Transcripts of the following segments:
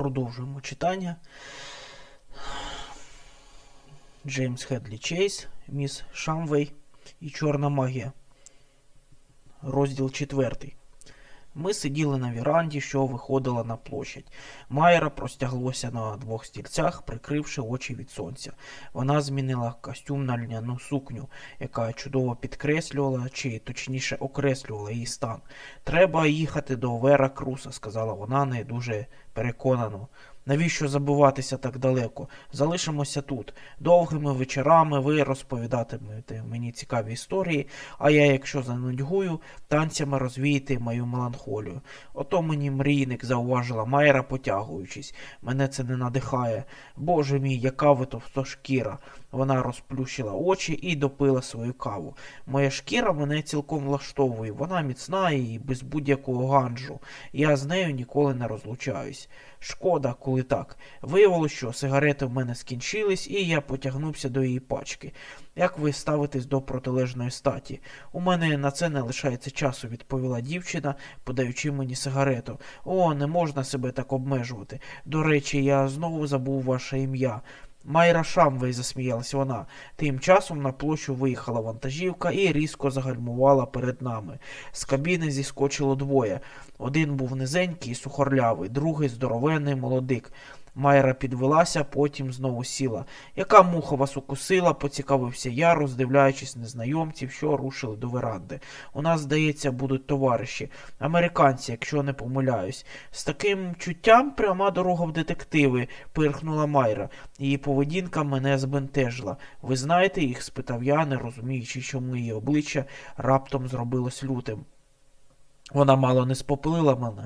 Продовжуємо читання. Джеймс Хедлі Чейз, Міс Шамвей і Чорна магія. Розділ четвертий. Ми сиділи на віранді, що виходила на площадь. Майра простяглося на двох стільцях, прикривши очі від сонця. Вона змінила костюм на льняну сукню, яка чудово підкреслювала, чи точніше окреслювала її стан. Треба їхати до Вера Круса, сказала вона не дуже переконано. Навіщо забуватися так далеко? Залишимося тут. Довгими вечорами ви розповідатимете мені цікаві історії, а я, якщо занудьгую, танцями розвіяти мою меланхолію. Ото мені мрійник зауважила Майра, потягуючись. Мене це не надихає. Боже мій, яка ви товстошкіра. Вона розплющила очі і допила свою каву. Моя шкіра мене цілком влаштовує. Вона міцна і без будь-якого ганджу. Я з нею ніколи не розлучаюсь. Шкода, коли так. Виявилося, що сигарети в мене скінчились, і я потягнувся до її пачки. Як ви ставитесь до протилежної статі? У мене на це не лишається часу, відповіла дівчина, подаючи мені сигарету. О, не можна себе так обмежувати. До речі, я знову забув ваше ім'я. Майра Шамвей, засміялась вона. Тим часом на площу виїхала вантажівка і різко загальмувала перед нами. З кабіни зіскочило двоє. Один був низенький, і сухорлявий, другий здоровенний молодик. Майра підвелася, потім знову сіла. Яка муха вас укусила, поцікавився я, роздивляючись незнайомців, що рушили до веранди. У нас, здається, будуть товариші, американці, якщо не помиляюсь. З таким чуттям пряма дорога в детективи, пирхнула Майра. Її поведінка мене збентежила. Ви знаєте їх? спитав я, не розуміючи, чому її обличчя раптом зробилось лютим. Вона мало не спопилила мене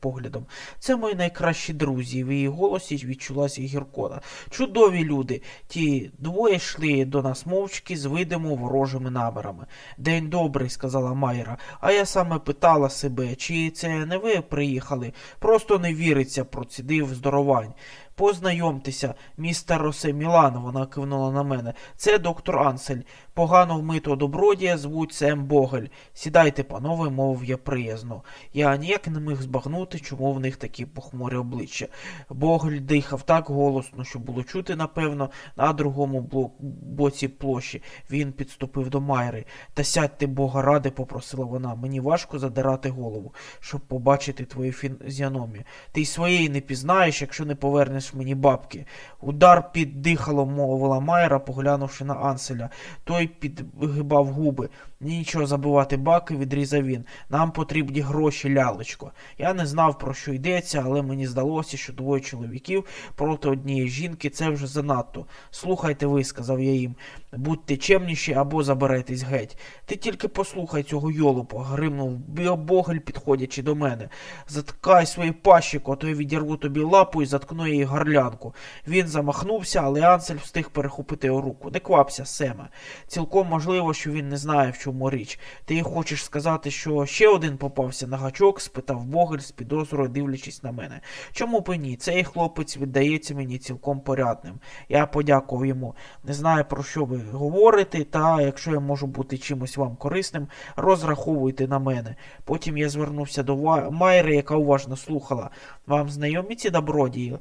поглядом. Це мої найкращі друзі. В її голосі відчулася гіркота. Чудові люди. Ті двоє йшли до нас мовчки з видимо ворожими намірами. День добрий, сказала Майра, а я саме питала себе, чи це не ви приїхали? Просто не віриться, процідив здоровань. Познайомтеся, містер Росе Мілан, вона кивнула на мене. Це доктор Ансель. Погано вмитого добродія звуть Сем Богель. Сідайте, панове, мовив я приязно. Я ніяк не міг збагнути, чому в них такі похмурі обличчя. Богель дихав так голосно, що було чути, напевно, на другому боці площі. Він підступив до Майри. Та сядьте, Бога ради, попросила вона. Мені важко задирати голову, щоб побачити твою фізіономію. Ти й своєї не пізнаєш, якщо не повернеш мені бабки. Удар під дихало, мовила Майра, поглянувши на Анселя. Той підгибав губи. Нічого забувати баки, відрізав він. Нам потрібні гроші, лялечко. Я не знав, про що йдеться, але мені здалося, що двоє чоловіків проти однієї жінки це вже занадто. Слухайте ви, сказав я їм. Будьте чемніші або заберетесь геть. Ти тільки послухай цього йолупа, гримнув Богель, підходячи до мене. Заткай свої пащико, то я відірву тобі лапу і заткну її горлянку. Він замахнувся, але Ансель встиг перехопити його руку. Не квапся, Семе. Цілком можливо, що він не знає, в чому річ. Ти хочеш сказати, що ще один попався на гачок? спитав Богель з підозрою, дивлячись на мене. Чому б ні? Цей хлопець віддається мені цілком порядним. Я подякував йому. Не знаю, про що ви говорите, та якщо я можу бути чимось вам корисним, розраховуйте на мене. Потім я звернувся до Майри, яка уважно слухала. Вам знайомі ці добродії?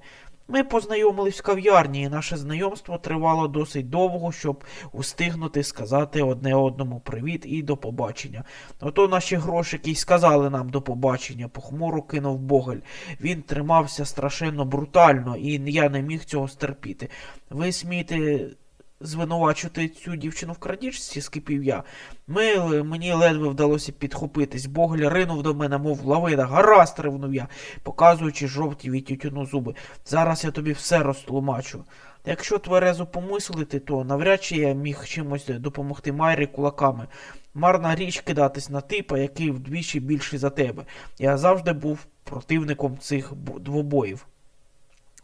Ми познайомились в кав'ярні, і наше знайомство тривало досить довго, щоб устигнути сказати одне одному привіт і до побачення. Ото наші грошики й сказали нам до побачення, похмуро кинув Богель. Він тримався страшенно брутально, і я не міг цього стерпіти. Ви смієте звинувачувати цю дівчину в крадіжці, скипів я. Ми, Мені ледве вдалося підхопитись. Богль ринув до мене, мов лавина. Гаразд, ревнув я, показуючи жовті від тютюну зуби. Зараз я тобі все розтлумачу. Якщо тверезо помислити, то навряд чи я міг чимось допомогти Майрі кулаками. Марна річ кидатись на типа, який вдвічі більший за тебе. Я завжди був противником цих двобоїв.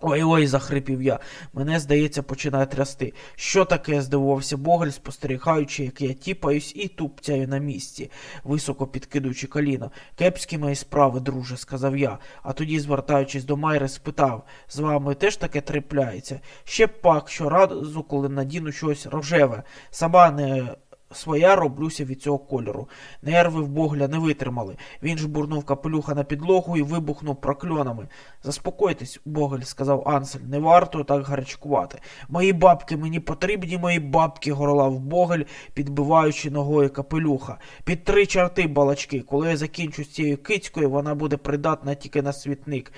Ой-ой, захрипів я. Мене, здається, починає трясти. Що таке? здивувався Богель, спостерігаючи, як я тіпаюсь і тупцяю на місці, високо підкидуючи коліно. Кепські мої справи, друже, сказав я, а тоді, звертаючись до Майри, спитав з вами теж таке трапляється? Ще пак, що разу, коли надіну щось рожеве. Сама не своя роблюся від цього кольору. Нерви в Богля не витримали. Він жбурнув капелюха на підлогу і вибухнув прокльонами. Заспокойтесь, Богель, сказав Ансель, не варто так гарячкувати. Мої бабки мені потрібні, мої бабки, горлав Богель, підбиваючи ногою капелюха. Під три чарти балачки. Коли я закінчу з цією кицькою, вона буде придатна тільки на світник.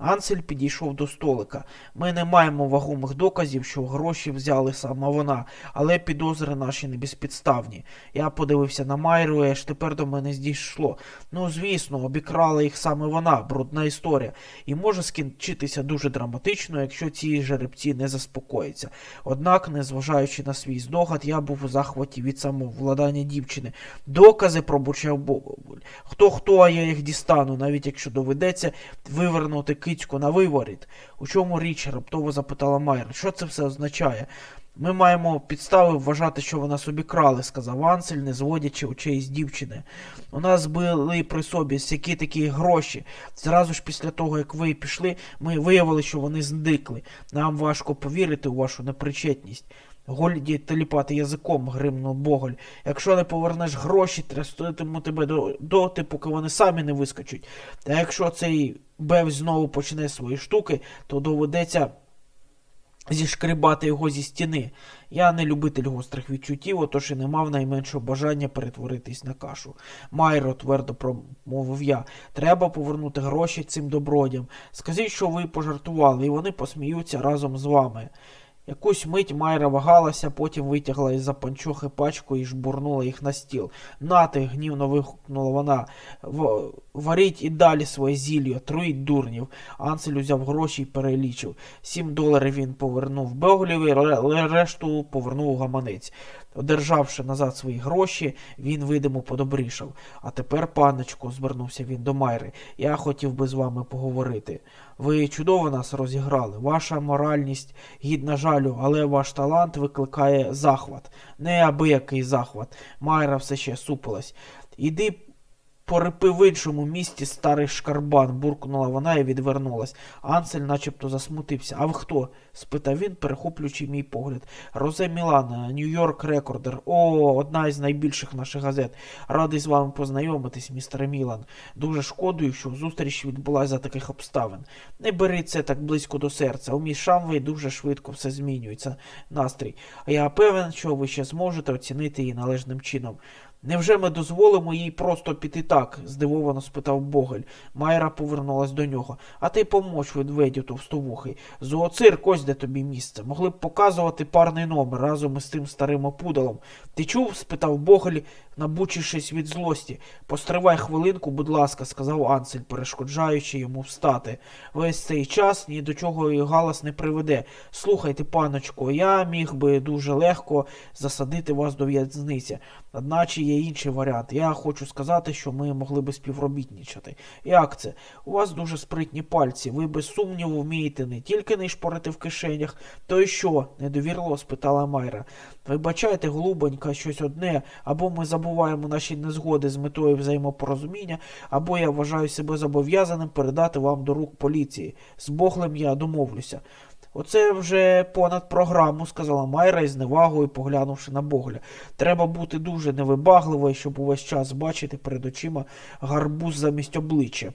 Ансель підійшов до столика. Ми не маємо вагомих доказів, що гроші взяли саме вона, але підозри наші не безпідставні. Я подивився на Майру, і аж тепер до мене здійшло. Ну, звісно, обікрала їх саме вона, брудна історія, і може скінчитися дуже драматично, якщо ці жеребці не заспокояться. Однак, незважаючи на свій здогад, я був у захваті від самовладання дівчини. Докази пробурчав Богу. Хто хто, а я їх дістану, навіть якщо доведеться вивернути кицьку на виворіт. У чому річ? раптово запитала Майра. Що це все означає? Ми маємо підстави вважати, що вона собі крали, сказав Ансель, не зводячи очей з дівчини. У нас були при собі всякі такі гроші. Зразу ж після того, як ви пішли, ми виявили, що вони зникли. Нам важко повірити у вашу непричетність. Гольді теліпати язиком, гримнув Боголь. Якщо не повернеш гроші, тряститиму тебе до, доти, поки вони самі не вискочуть. Та якщо цей Бев знову почне свої штуки, то доведеться зішкрибати його зі стіни. Я не любитель гострих відчуттів, отож і не мав найменшого бажання перетворитись на кашу. Майро, твердо промовив я, треба повернути гроші цим добродям. Скажіть, що ви пожартували, і вони посміються разом з вами. Якусь мить Майра вагалася, потім витягла із за панчохи пачку і жбурнула їх на стіл. Нати, гнівно вигукнула вона. Варіть і далі своє зілля, труїть дурнів. Ансель узяв гроші і перелічив. Сім доларів він повернув Бегліві, решту повернув у гаманець. Одержавши назад свої гроші, він видимо подобрішав. А тепер, паночку, звернувся він до Майри, я хотів би з вами поговорити. Ви чудово нас розіграли. Ваша моральність гідна жалю, але ваш талант викликає захват. Неабиякий захват. Майра все ще супилась. Іди порипи в іншому місті старий шкарбан, буркнула вона і відвернулась. Ансель начебто засмутився. А ви хто? спитав він, перехоплюючи мій погляд. Росс Мілан, Нью-Йорк Рекордер. О, одна із найбільших наших газет. Радий з вами познайомитись, містер Мілан. Дуже шкодую, що зустріч відбулася за таких обставин. Не бери це так близько до серця. У міс Шамвей дуже швидко все змінюється. Настрій. А я певен, що ви ще зможете оцінити її належним чином. Невже ми дозволимо їй просто піти так? здивовано спитав Богель. Майра повернулась до нього. А ти помоч ведведю товстовухий. Зооцирк, ось де тобі місце. Могли б показувати парний номер разом із тим старим опудалом. Ти чув? спитав Богель, набучившись від злості. Постривай хвилинку, будь ласка, сказав Ансель, перешкоджаючи йому встати. Весь цей час ні до чого і галас не приведе. Слухайте, паночко, я міг би дуже легко засадити вас до в'язниці. Одначе є інший варіант. Я хочу сказати, що ми могли би співробітничати. Як це? У вас дуже спритні пальці. Ви без сумніву вмієте не тільки не шпорити в кишенях, то й що? недовірливо спитала Майра. Вибачайте, голубонька, щось одне, або ми забуваємо наші незгоди з метою взаємопорозуміння, або я вважаю себе зобов'язаним передати вам до рук поліції. З Боглем я домовлюся. Оце вже понад програму, сказала Майра із невагою, поглянувши на Богля. Треба бути дуже невибагливою, щоб увесь час бачити перед очима гарбуз замість обличчя.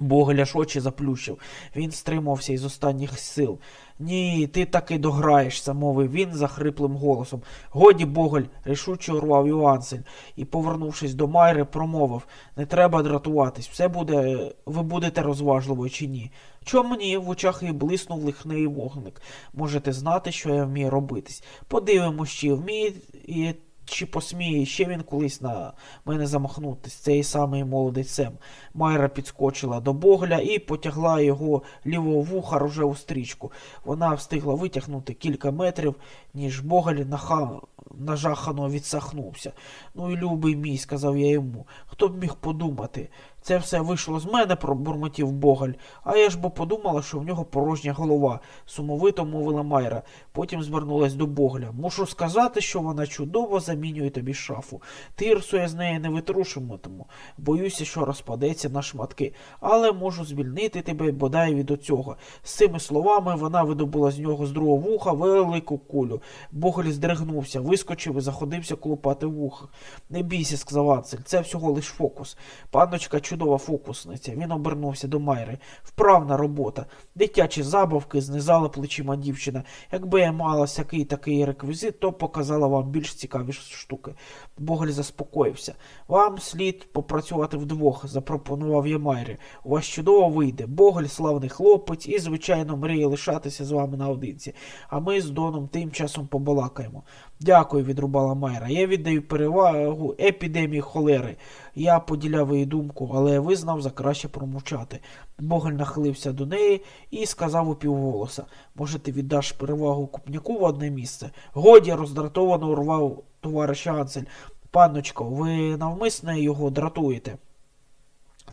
Боголь аж очі заплющив. Він стримався із останніх сил. Ні, ти таки дограєшся, мовив він захриплим голосом. Годі, Боголь, рішуче урвав Йоансель і, повернувшись до Майри, промовив Не треба дратуватись, все буде, ви будете розважливою чи ні. Чому мені в очах і блиснув лихний вогник. Можете знати, що я вмію робитись. Подивимось, чи вміє чи посміє ще він колись на мене замахнутись, цей самий молодий Сем. Майра підскочила до Богля і потягла його лівого вуха рожеву стрічку. Вона встигла витягнути кілька метрів, ніж Боголь наха... нажахано відсахнувся. Ну і любий мій, сказав я йому, хто б міг подумати. Це все вийшло з мене, пробурмотів Боголь, а я ж бо подумала, що в нього порожня голова, сумовито мовила Майра. Потім звернулась до Богля. Мушу сказати, що вона чудово замінює тобі шафу. Тирсу я з неї не витрушуватиму. Боюся, що розпадеться на шматки, але можу звільнити тебе бодай від оцього. З цими словами вона видобула з нього з другого вуха велику кулю. Боголь здригнувся, вискочив і заходився колупати вуха. Не бійся, сказав Ацель, це всього лиш фокус. Панночка чудова фокусниця. Він обернувся до Майри. Вправна робота. Дитячі забавки знизала плечима дівчина. Якби я мала всякий такий реквізит, то показала вам більш цікаві штуки. Боголь заспокоївся. Вам слід попрацювати вдвох, запропонував я Майрі. У вас чудово вийде. Боголь славний хлопець і, звичайно, мріє лишатися з вами наодинці. А ми з Доном тим часом побалакаємо. Дякую, відрубала Майра. Я віддаю перевагу епідемії холери. Я поділяв її думку, але визнав за краще промовчати. Боголь нахилився до неї і сказав упівголоса Може, ти віддаш перевагу купняку в одне місце? Годі роздратовано урвав товариш Анцель. Панночко, ви навмисне його дратуєте.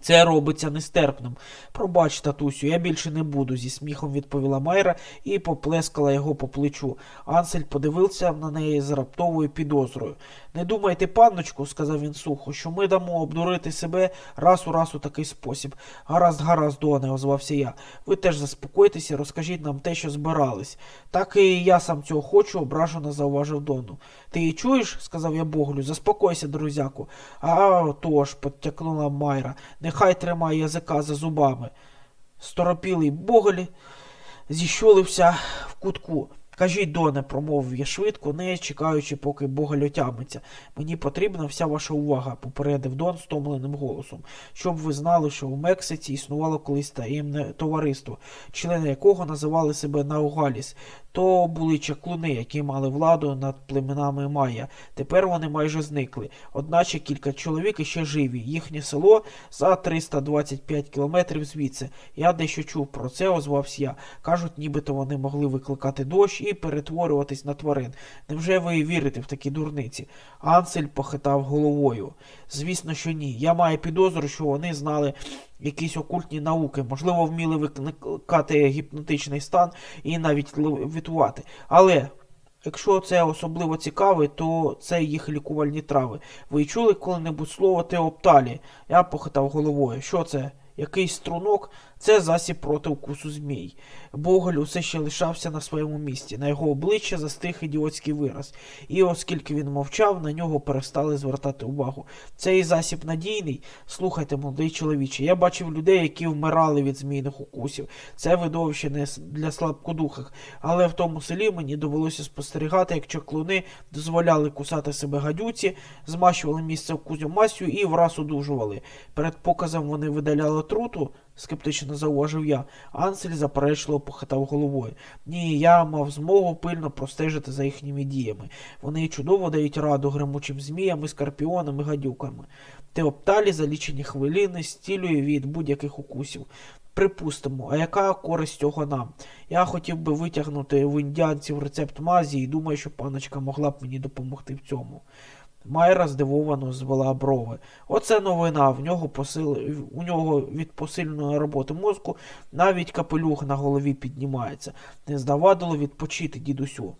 Це робиться нестерпним. Пробач, татусю, я більше не буду, зі сміхом відповіла Майра і поплескала його по плечу. Ансель подивився на неї з раптовою підозрою. Не думайте, панночку, сказав він сухо, що ми дамо обдурити себе раз у раз у такий спосіб. Гаразд, гаразд, доне, озвався я. Ви теж заспокойтеся, розкажіть нам те, що збирались. Так і я сам цього хочу, ображено зауважив Дону. Ти чуєш? сказав я Боглю. Заспокойся, друзяку. А тож, підтякнула Майра. Нехай тримає язика за зубами. Сторопілий Боголь зіщолився в кутку. Кажіть, Доне, промовив я швидко, не чекаючи, поки Боголь отямиться. Мені потрібна вся ваша увага, попередив Дон стомленим голосом, щоб ви знали, що в Мексиці існувало колись таємне товариство, члени якого називали себе Наугаліс. То були чаклуни, які мали владу над племенами Майя. Тепер вони майже зникли. Одначе кілька чоловік іще живі. Їхнє село за 325 кілометрів звідси. Я дещо чув про це, озвався я. Кажуть, нібито вони могли викликати дощ і перетворюватись на тварин. Невже ви вірите в такі дурниці? Ансель похитав головою. Звісно, що ні. Я маю підозру, що вони знали якісь окультні науки, можливо, вміли викликати гіпнотичний стан і навіть левітувати. Але. Якщо це особливо цікаве, то це їх лікувальні трави. Ви чули коли-небудь слово теопталі? Я похитав головою. Що це? Якийсь струнок? Це засіб проти укусу змій. Боголь усе ще лишався на своєму місці. На його обличчя застиг ідіотський вираз, і оскільки він мовчав, на нього перестали звертати увагу. Цей засіб надійний. Слухайте, молодий чоловіче, я бачив людей, які вмирали від змійних укусів. Це видовище не для слабкодухих, але в тому селі мені довелося спостерігати, як чоклуни дозволяли кусати себе гадюці, змащували місце укусу масю і враз одужували. Перед показом вони видаляли труту скептично зауважив я. Ансель заперечливо похитав головою. Ні, я мав змогу пильно простежити за їхніми діями. Вони чудово дають раду гримучим зміям, скорпіонам і гадюками. Теопталі за лічені хвилини стілює від будь-яких укусів. Припустимо, а яка користь цього нам? Я хотів би витягнути в індіанців рецепт мазі і думаю, що паночка могла б мені допомогти в цьому. Майра здивовано звела брови. Оце новина. В нього посил... У нього від посиленої роботи мозку навіть капелюх на голові піднімається. Не здавадило відпочити, дідусю.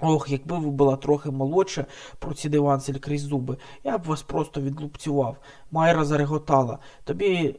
Ох, якби ви була трохи молодша, процідив Ансель крізь зуби, я б вас просто відлупцював. Майра зареготала. Тобі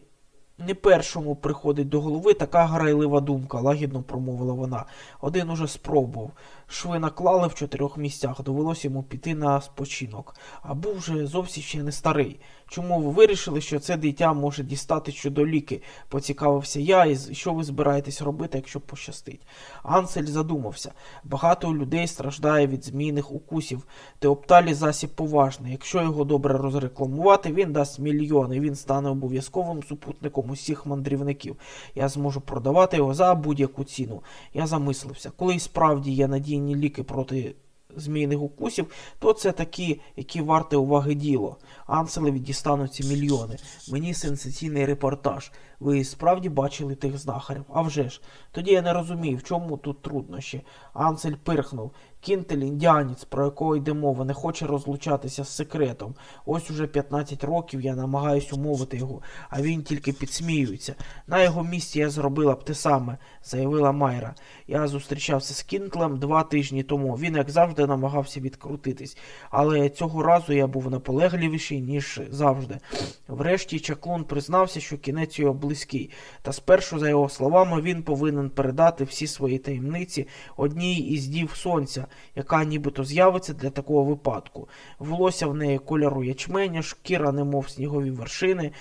не першому приходить до голови така грайлива думка, лагідно промовила вона. Один уже спробував. Шви наклали в чотирьох місцях, довелося йому піти на спочинок. А був вже зовсім ще не старий. Чому ви вирішили, що це дитя може дістати щодо ліки? Поцікавився я, і що ви збираєтесь робити, якщо пощастить. Ансель задумався. Багато людей страждає від змійних укусів. Теопталі засіб поважний. Якщо його добре розрекламувати, він дасть мільйони, він стане обов'язковим супутником усіх мандрівників. Я зможу продавати його за будь-яку ціну. Я замислився, коли справді є надійні ліки проти змійних укусів, то це такі, які варте уваги діло. Анселеві дістануться мільйони. Мені сенсаційний репортаж. Ви справді бачили тих знахарів? А вже ж. Тоді я не розумію, в чому тут труднощі. Ансель пирхнув. Кінтель індіанець, про якого йде мова, не хоче розлучатися з секретом. Ось уже 15 років я намагаюсь умовити його, а він тільки підсміюється. На його місці я зробила б те саме, заявила Майра. Я зустрічався з Кінтлем два тижні тому. Він, як завжди, намагався відкрутитись, але цього разу я був наполегливіший, ніж завжди. Врешті чаклун признався, що кінець його близький, та спершу, за його словами, він повинен передати всі свої таємниці одній із дів сонця, яка нібито з'явиться для такого випадку. Волосся в неї кольору ячменя, шкіра, немов снігові вершини.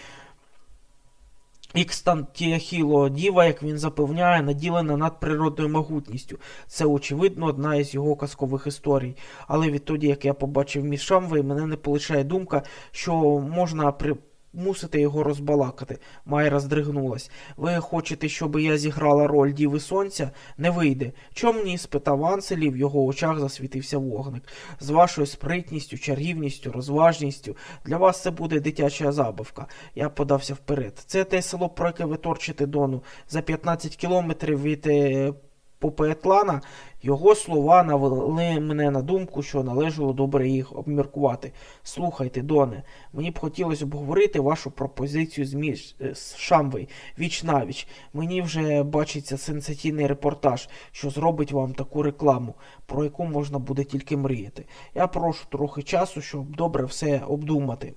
Ікстантіахіло діва, як він запевняє, наділена надприродною могутністю. Це, очевидно, одна із його казкових історій. Але відтоді, як я побачив міс Шамвей, мене не полишає думка, що можна при мусите його розбалакати. Майра здригнулась. Ви хочете, щоб я зіграла роль Діви Сонця? Не вийде. Чом ні? спитав Анселі, в його очах засвітився вогник. З вашою спритністю, чарівністю, розважністю. Для вас це буде дитяча забавка. Я подався вперед. Це те село, про яке ви торчите Дону. За 15 кілометрів від е, Попетлана його слова навели мене на думку, що належало добре їх обміркувати. Слухайте, Доне, мені б хотілося обговорити вашу пропозицію з, між... з Шамвей віч навіч. Мені вже бачиться сенсаційний репортаж, що зробить вам таку рекламу, про яку можна буде тільки мріяти. Я прошу трохи часу, щоб добре все обдумати.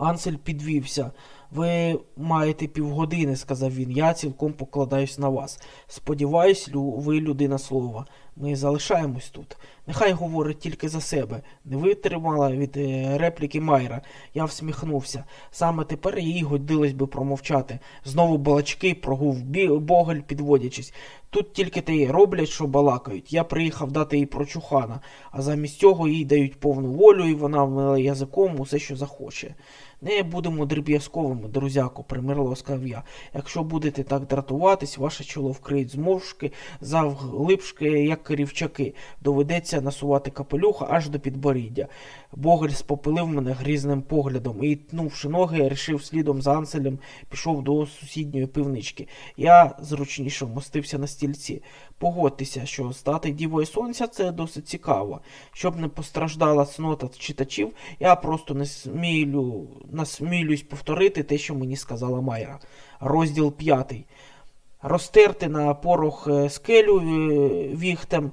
Ансель підвівся. Ви маєте півгодини, сказав він. Я цілком покладаюсь на вас. Сподіваюсь, ви людина слова. Ми залишаємось тут. Нехай говорить тільки за себе. Не витримала від е, репліки Майра. Я всміхнувся. Саме тепер їй годилось би промовчати. Знову балачки прогув Боголь, підводячись. Тут тільки те роблять, що балакають. Я приїхав дати їй прочухана, а замість цього їй дають повну волю, і вона вмила язиком усе, що захоче. Не будемо дріб'язковими, друзяко, примирливо сказав я. Якщо будете так дратуватись, ваше чоло вкриють змовшки, завглибшки, як керівчаки. Доведеться насувати капелюха аж до підборіддя. Боголь спопилив мене грізним поглядом і, тнувши ноги, рішив слідом за Анселем, пішов до сусідньої пивнички. Я зручніше вмостився на стільці. Погодьтеся, що стати дівою сонця це досить цікаво. Щоб не постраждала цнота читачів, я просто не смілю, насмілюсь повторити те, що мені сказала Майра. Розділ 5. Розтерти на порох е, скелю е, віхтем.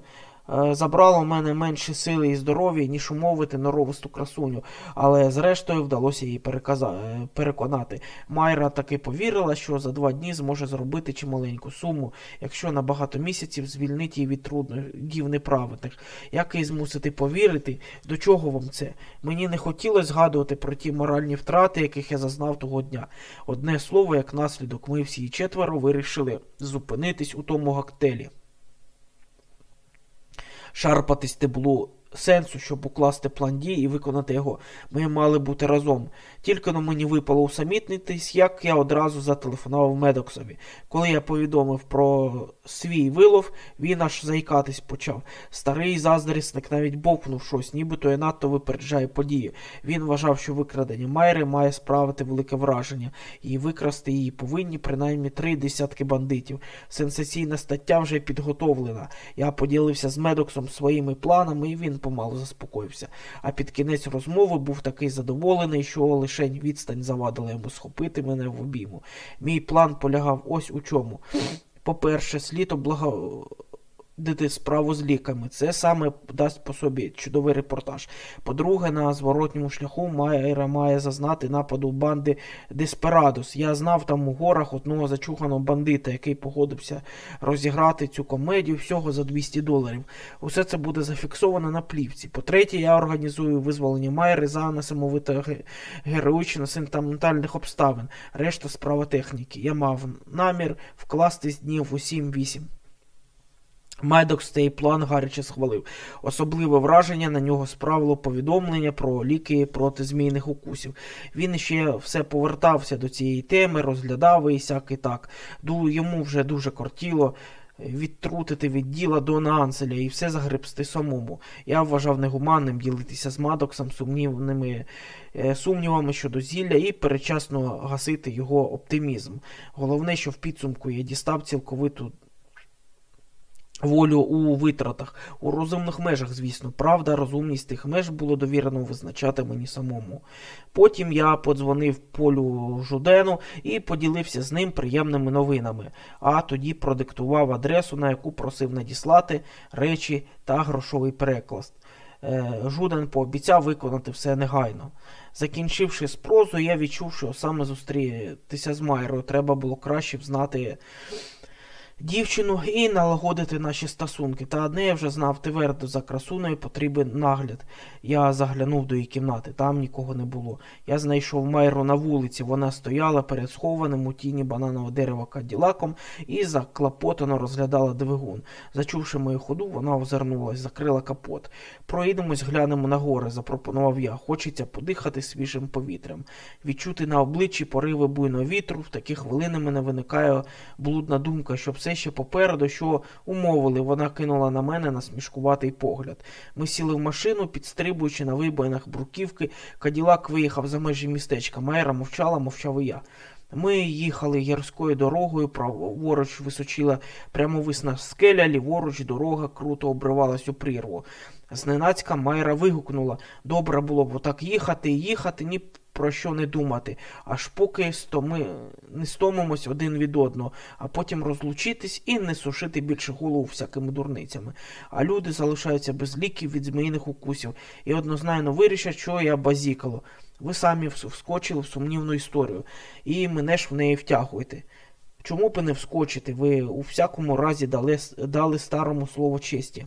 Е, забрало в мене менше сили і здоров'я, ніж умовити норовисту красуню, але зрештою вдалося її переказа... Е, переконати. Майра таки повірила, що за два дні зможе зробити чималеньку суму, якщо на багато місяців звільнить її від труднодів неправедних. Як її змусити повірити, до чого вам це? Мені не хотілося згадувати про ті моральні втрати, яких я зазнав того дня. Одне слово, як наслідок, ми всі четверо вирішили зупинитись у тому гактелі шарпатись було сенсу, щоб укласти план дій і виконати його. Ми мали бути разом. Тільки но мені випало усамітнитись, як я одразу зателефонував Медоксові. Коли я повідомив про свій вилов, він аж заїкатись почав. Старий заздрісник навіть бовкнув щось, нібито я надто випереджає події. Він вважав, що викрадення Майри має справити велике враження, і викрасти її повинні принаймні три десятки бандитів. Сенсаційна стаття вже підготовлена. Я поділився з Медоксом своїми планами, і він помалу заспокоївся. А під кінець розмови був такий задоволений, що лишень відстань завадила йому схопити мене в обійму. Мій план полягав ось у чому. По-перше, слід облага дити справу з ліками. Це саме дасть по собі чудовий репортаж. По-друге, на зворотньому шляху Майра має зазнати нападу банди Деспирадос. Я знав там у горах одного зачуханого бандита, який погодився розіграти цю комедію всього за 200 доларів. Усе це буде зафіксовано на плівці. По-третє, я організую визволення Майри за несамовито героїчно сентиментальних обставин. Решта справа техніки. Я мав намір вкластись днів у 7-8. Медокс цей план гаряче схвалив. Особливе враження на нього справило повідомлення про ліки проти змійних укусів. Він ще все повертався до цієї теми, розглядав і сяк і так. Йому вже дуже кортіло відтрутити від діла Дона Анселя і все загребсти самому. Я вважав негуманним ділитися з Мадоксом сумнівними е, сумнівами щодо зілля і перечасно гасити його оптимізм. Головне, що в підсумку я дістав цілковиту волю у витратах, у розумних межах, звісно. Правда, розумність тих меж було довірено визначати мені самому. Потім я подзвонив Полю Жудену і поділився з ним приємними новинами, а тоді продиктував адресу, на яку просив надіслати речі та грошовий переклад. Е, Жуден пообіцяв виконати все негайно. Закінчивши з прозу, я відчув, що саме зустрітися з Майрою треба було краще взнати дівчину і налагодити наші стосунки. Та одне я вже знав твердо за красуною потрібен нагляд. Я заглянув до її кімнати, там нікого не було. Я знайшов Майру на вулиці. Вона стояла перед схованим у тіні бананового дерева каділаком і заклопотано розглядала двигун. Зачувши мою ходу, вона озирнулась, закрила капот. Проїдемось, глянемо на гори, запропонував я. Хочеться подихати свіжим повітрям. Відчути на обличчі пориви буйного вітру. В такі хвилини мене виникає блудна думка, що все ще попереду, що умовили. Вона кинула на мене насмішкуватий погляд. Ми сіли в машину, підстрибуючи на вибоїнах бруківки. Каділак виїхав за межі містечка. Майра мовчала, мовчав і я. Ми їхали гірською дорогою, праворуч височила прямовисна скеля, ліворуч дорога круто обривалась у прірву. Зненацька Майра вигукнула добре було б отак їхати і їхати, ні про що не думати, аж поки стоми... не стомимось один від одного, а потім розлучитись і не сушити більше голову всякими дурницями. А люди залишаються без ліків від зміїних укусів і однозначно вирішать, що я базікало. Ви самі вскочили в сумнівну історію, і мене ж в неї втягуєте. Чому б не вскочити? Ви у всякому разі дали, дали старому слово честі.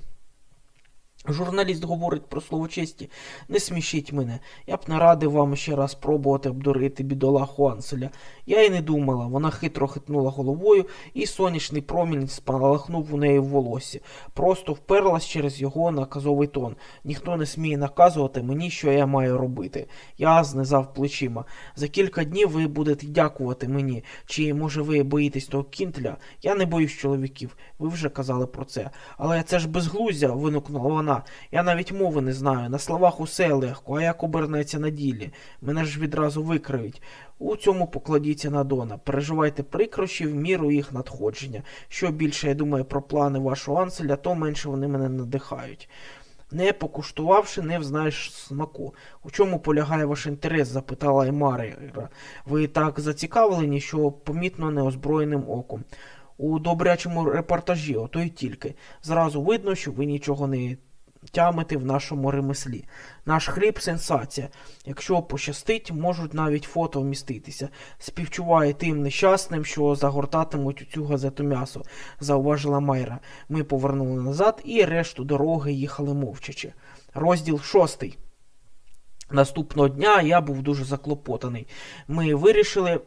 Журналіст говорить про слово честі. Не смішіть мене. Я б не радив вам ще раз пробувати обдурити бідола Хуанселя. Я й не думала. Вона хитро хитнула головою, і сонячний промінь спалахнув у неї в волосі. Просто вперлась через його наказовий тон. Ніхто не сміє наказувати мені, що я маю робити. Я знизав плечима. За кілька днів ви будете дякувати мені. Чи, може, ви боїтесь того кінтля? Я не боюсь чоловіків. Ви вже казали про це. Але це ж безглуздя, винукнула вона вона. Я навіть мови не знаю. На словах усе легко, а як обернеться на ділі. Мене ж відразу викриють. У цьому покладіться на Дона. Переживайте прикрощі в міру їх надходження. Що більше я думаю про плани вашого Анселя, то менше вони мене надихають. Не покуштувавши, не взнаєш смаку. У чому полягає ваш інтерес? запитала Емаріра. Ви так зацікавлені, що помітно неозброєним оком. У добрячому репортажі, ото й тільки. Зразу видно, що ви нічого не тямити в нашому ремеслі. Наш хліб сенсація. Якщо пощастить, можуть навіть фото вміститися. Співчуває тим нещасним, що загортатимуть у цю газету м'ясо, зауважила Майра. Ми повернули назад і решту дороги їхали мовчачи. Розділ шостий. Наступного дня я був дуже заклопотаний. Ми вирішили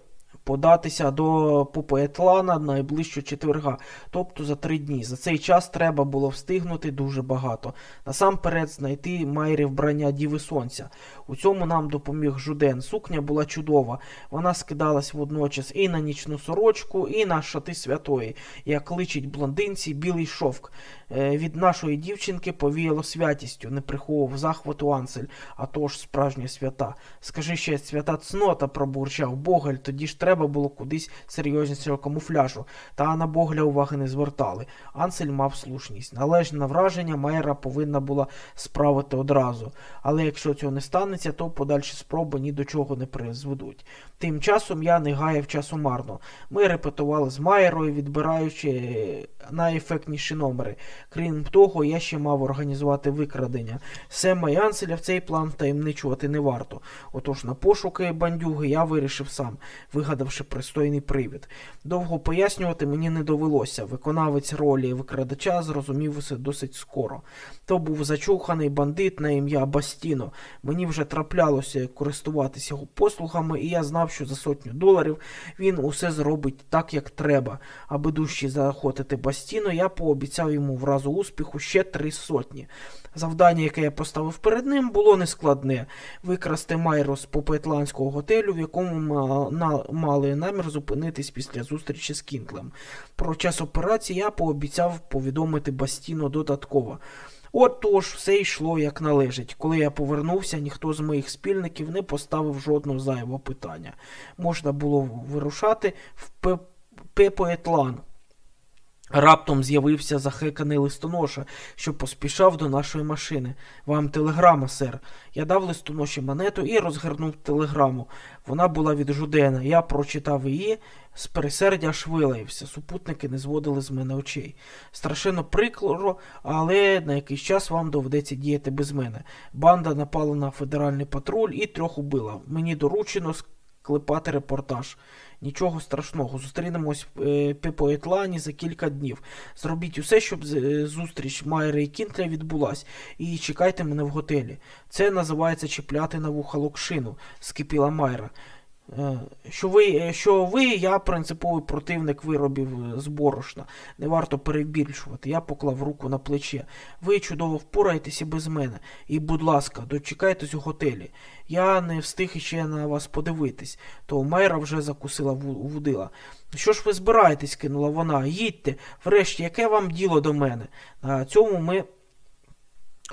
податися до Попоетлана найближчого четверга, тобто за три дні. За цей час треба було встигнути дуже багато. Насамперед знайти майрі вбрання Діви Сонця. У цьому нам допоміг Жуден. Сукня була чудова. Вона скидалась водночас і на нічну сорочку, і на шати святої, як личить блондинці білий шовк. Е, від нашої дівчинки повіяло святістю, не приховував захвату Ансель, а то ж справжня свята. Скажи ще свята цнота, пробурчав Богель, тоді ж треба було кудись серйознішого камуфляжу, та на Богля уваги не звертали. Ансель мав слушність. Належне враження Майера повинна була справити одразу. Але якщо цього не станеться, то подальші спроби ні до чого не призведуть. Тим часом я не гаяв часу марно. Ми репетували з Майерою, відбираючи найефектніші номери. Крім того, я ще мав організувати викрадення. Сема і Анселя в цей план таємничувати не варто. Отож на пошуки бандюги я вирішив сам, вигадавши пристойний привід. Довго пояснювати мені не довелося. Виконавець ролі викрадача зрозумів усе досить скоро. То був зачуханий бандит на ім'я Бастіно. Мені вже траплялося користуватися його послугами, і я знав, що за сотню доларів він усе зробить так, як треба. Аби дужче заохотити Бастіно, я пообіцяв йому вразу успіху ще три сотні. Завдання, яке я поставив перед ним, було нескладне викрасти Майро з попетландського готелю, в якому мали намір зупинитись після зустрічі з Кінтлем. Про час операції я пообіцяв повідомити Бастіно додатково. Отож, все йшло як належить. Коли я повернувся, ніхто з моїх спільників не поставив жодного зайвого питання. Можна було вирушати в Пепоетлан. Раптом з'явився захеканий листоноша, що поспішав до нашої машини. Вам телеграма, сер. Я дав листоноші монету і розгорнув телеграму. Вона була від Жудена. Я прочитав її, з пересердя аж. Супутники не зводили з мене очей. Страшенно прикро, але на якийсь час вам доведеться діяти без мене. Банда напала на федеральний патруль і трьох убила. Мені доручено склепати репортаж. Нічого страшного. Зустрінемось е, по Етлані за кілька днів. Зробіть усе, щоб е, зустріч Майри і Кінтля відбулась, і чекайте мене в готелі. Це називається чіпляти на вуха локшину, скипіла Майра. Е, що ви, е, що ви, я принциповий противник виробів е, з борошна. Не варто перебільшувати. Я поклав руку на плече. Ви чудово впораєтеся без мене. І, будь ласка, дочекайтесь у готелі. Я не встиг іще на вас подивитись, то Майра вже закусила вудила. Що ж ви збираєтесь? кинула вона. Їдьте, врешті, яке вам діло до мене? На цьому ми.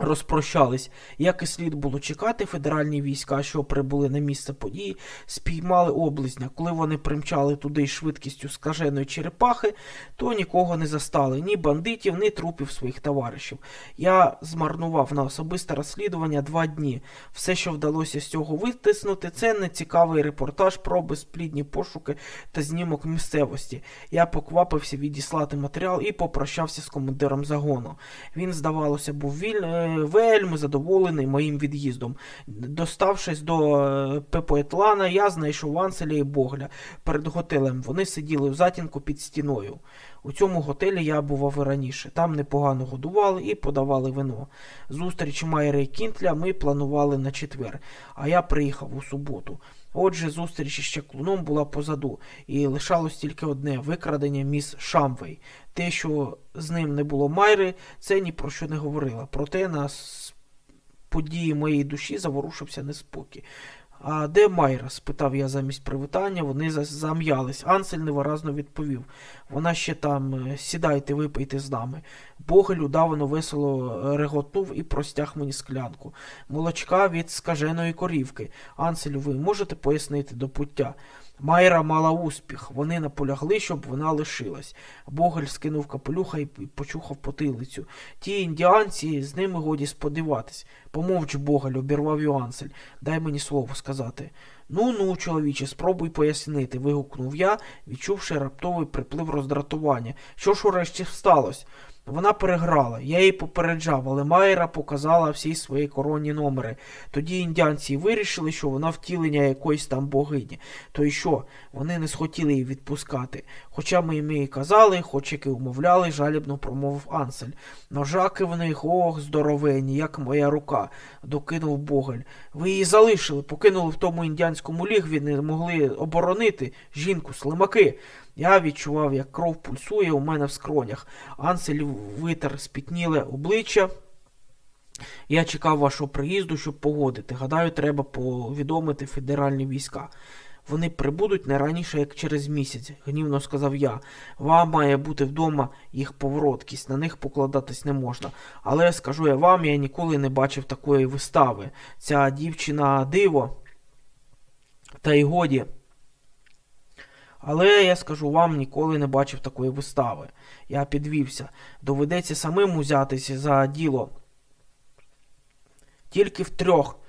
Розпрощались, як і слід було чекати, федеральні війська, що прибули на місце події, спіймали облизня. Коли вони примчали туди швидкістю скаженої черепахи, то нікого не застали ні бандитів, ні трупів своїх товаришів. Я змарнував на особисте розслідування два дні. Все, що вдалося з цього витиснути, це нецікавий репортаж про безплідні пошуки та знімок місцевості. Я поквапився відіслати матеріал і попрощався з командиром загону. Він, здавалося, був вільний вельми задоволений моїм від'їздом. Доставшись до е, Пепоетлана, я знайшов Анселя і Богля перед готелем. Вони сиділи в затінку під стіною. У цьому готелі я бував і раніше. Там непогано годували і подавали вино. Зустріч Майри і Кінтля ми планували на четвер, а я приїхав у суботу. Отже, зустріч із чаклуном була позаду, і лишалось тільки одне викрадення міс Шамвей. Те, що з ним не було Майри, це ні про що не говорила. Проте на події моєї душі заворушився неспокій. А де Майра? спитав я замість привітання, вони зам'ялись. Ансель невиразно відповів. Вона ще там, е, сідайте, випийте з нами. Богель удавано весело е, реготнув і простяг мені склянку. Молочка від скаженої корівки. Анселю, ви можете пояснити до пуття? Майра мала успіх. Вони наполягли, щоб вона лишилась. Богель скинув капелюха і почухав потилицю. Ті індіанці, з ними годі сподіватись. Помовч Богель, обірвав Йоансель. Дай мені слово сказати. Ну ну, чоловіче, спробуй пояснити. вигукнув я, відчувши раптовий приплив роздратування. Що ж урешті сталося? Вона переграла, я її попереджав, але Майра показала всі свої коронні номери. Тоді індіанці вирішили, що вона втілення якоїсь там богині. То й що? Вони не схотіли її відпускати. Хоча ми їм і казали, хоч як і умовляли, жалібно промовив Ансель. Ножаки в них, ох, здоровені, як моя рука, докинув Богель. Ви її залишили, покинули в тому індіанському лігві, не могли оборонити жінку, слимаки. Я відчував, як кров пульсує у мене в скронях. Ансель витер спітніле обличчя. Я чекав вашого приїзду, щоб погодити. Гадаю, треба повідомити федеральні війська. Вони прибудуть не раніше, як через місяць, гнівно сказав я. Вам має бути вдома їх повороткість, на них покладатись не можна. Але скажу я вам, я ніколи не бачив такої вистави. Ця дівчина диво. Та й годі. Але я скажу вам, ніколи не бачив такої вистави. Я підвівся. Доведеться самим узятися за діло. Тільки втрьох.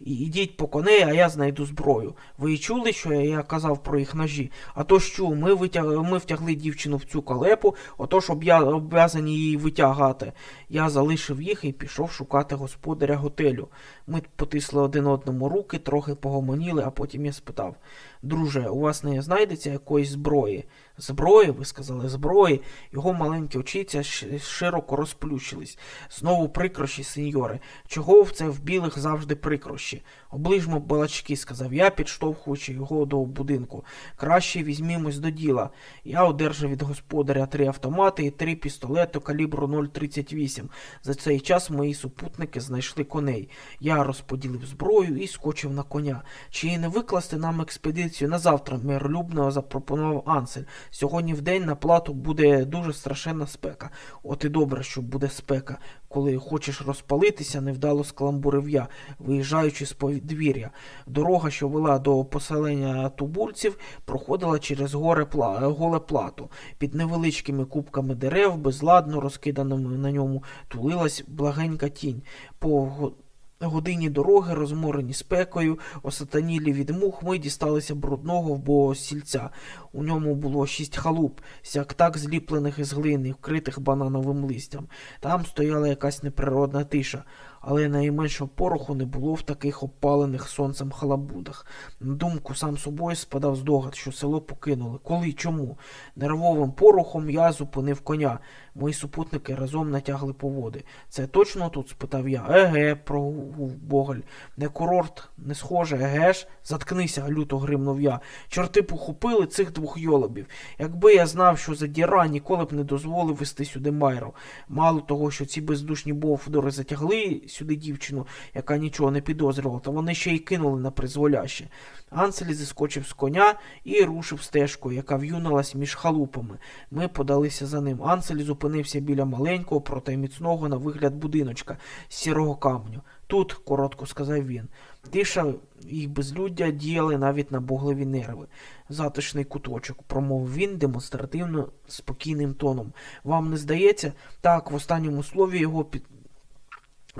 Ідіть по коней, а я знайду зброю. Ви чули, що я казав про їх ножі? А то що, ми витяг... ми втягли дівчину в цю калепу, отож обв'язані її витягати. Я залишив їх і пішов шукати господаря готелю. Ми потисли один одному руки, трохи погомоніли, а потім я спитав Друже, у вас не знайдеться якоїсь зброї? Зброї, ви сказали, зброї. Його маленькі очіця широко розплющились. Знову прикрощі, сеньоре. Чого в це в білих завжди прикрощі? Оближмо балачки, сказав я, підштовхуючи його до будинку. Краще візьмімось до діла. Я одержав від господаря три автомати і три пістолети калібру 0,38. За цей час мої супутники знайшли коней. Я розподілив зброю і скочив на коня. Чи не викласти нам експедицію на завтра, миролюбно запропонував Ансель. Сьогодні в день на плату буде дуже страшенна спека. От і добре, що буде спека. Коли хочеш розпалитися, невдало скаламбурив я, виїжджаючи з подвір'я. Дорога, що вела до поселення тубульців, проходила через горе пла... голе плато. Під невеличкими кубками дерев, безладно розкиданими на ньому, тулилась благенька тінь. По годині дороги, розморені спекою, осатанілі від мух, ми дісталися брудного вбого сільця. У ньому було шість халуп, сяк так зліплених із глини, вкритих банановим листям. Там стояла якась неприродна тиша але найменшого пороху не було в таких опалених сонцем халабудах. На думку сам собою спадав здогад, що село покинули. Коли? Чому? Нервовим порохом я зупинив коня. Мої супутники разом натягли поводи. Це точно тут? спитав я. Еге, прогув Боголь. Не курорт, не схоже, еге ж? Заткнися, люто гримнув я. Чорти похопили цих двох йолобів. Якби я знав, що за діра ніколи б не дозволив вести сюди майру. Мало того, що ці бездушні бовдори затягли сюди дівчину, яка нічого не підозрювала, то вони ще й кинули на призволяще. Анселі зіскочив з коня і рушив стежкою, яка в'юналась між халупами. Ми подалися за ним. Анселі зупинився біля маленького, проте міцного на вигляд будиночка з сірого камню. Тут, коротко сказав він, тиша і безлюддя діяли навіть на боглеві нерви. Затишний куточок, промовив він демонстративно спокійним тоном. Вам не здається? Так, в останньому слові його під